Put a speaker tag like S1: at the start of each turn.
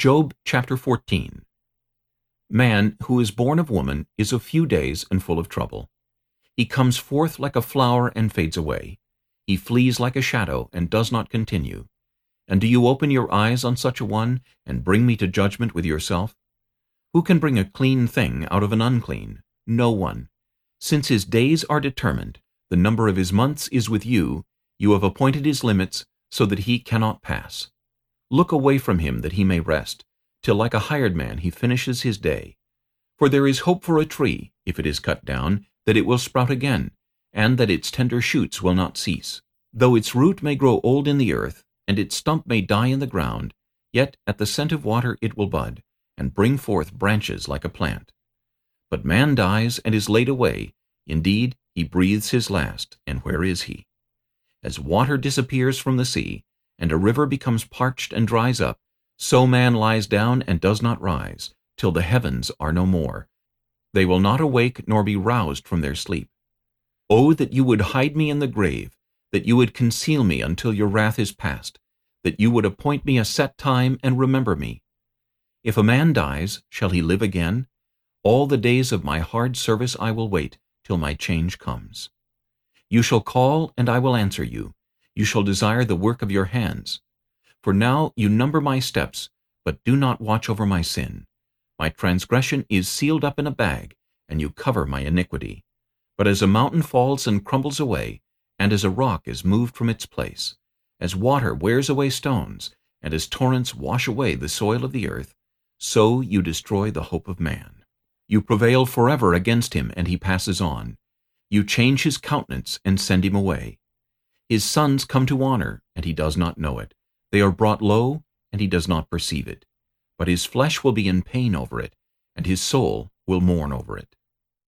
S1: Job chapter 14 Man who is born of woman is of few days and full of trouble. He comes forth like a flower and fades away. He flees like a shadow and does not continue. And do you open your eyes on such a one, and bring me to judgment with yourself? Who can bring a clean thing out of an unclean? No one. Since his days are determined, the number of his months is with you, you have appointed his limits, so that he cannot pass. Look away from him that he may rest, till like a hired man he finishes his day. For there is hope for a tree, if it is cut down, that it will sprout again, and that its tender shoots will not cease. Though its root may grow old in the earth, and its stump may die in the ground, yet at the scent of water it will bud, and bring forth branches like a plant. But man dies and is laid away, indeed he breathes his last, and where is he? As water disappears from the sea, and a river becomes parched and dries up, so man lies down and does not rise, till the heavens are no more. They will not awake nor be roused from their sleep. O that you would hide me in the grave, that you would conceal me until your wrath is past, that you would appoint me a set time and remember me. If a man dies, shall he live again? All the days of my hard service I will wait, till my change comes. You shall call, and I will answer you. You shall desire the work of your hands. For now you number my steps, but do not watch over my sin. My transgression is sealed up in a bag, and you cover my iniquity. But as a mountain falls and crumbles away, and as a rock is moved from its place, as water wears away stones, and as torrents wash away the soil of the earth, so you destroy the hope of man. You prevail forever against him, and he passes on. You change his countenance and send him away. His sons come to honor, and he does not know it. They are brought low, and he does not perceive it. But his flesh will be in pain over it, and his soul will mourn over it.